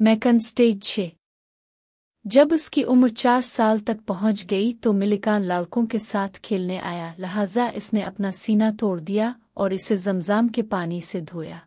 McKeon stage छे। जब उसकी उम्र चार साल तक पहुँच गई तो मिलिका लड़कों के साथ खेलने आया, लिहाजा इसने अपना सीना तोड़ दिया और इसे जमजाम के पानी से धोया।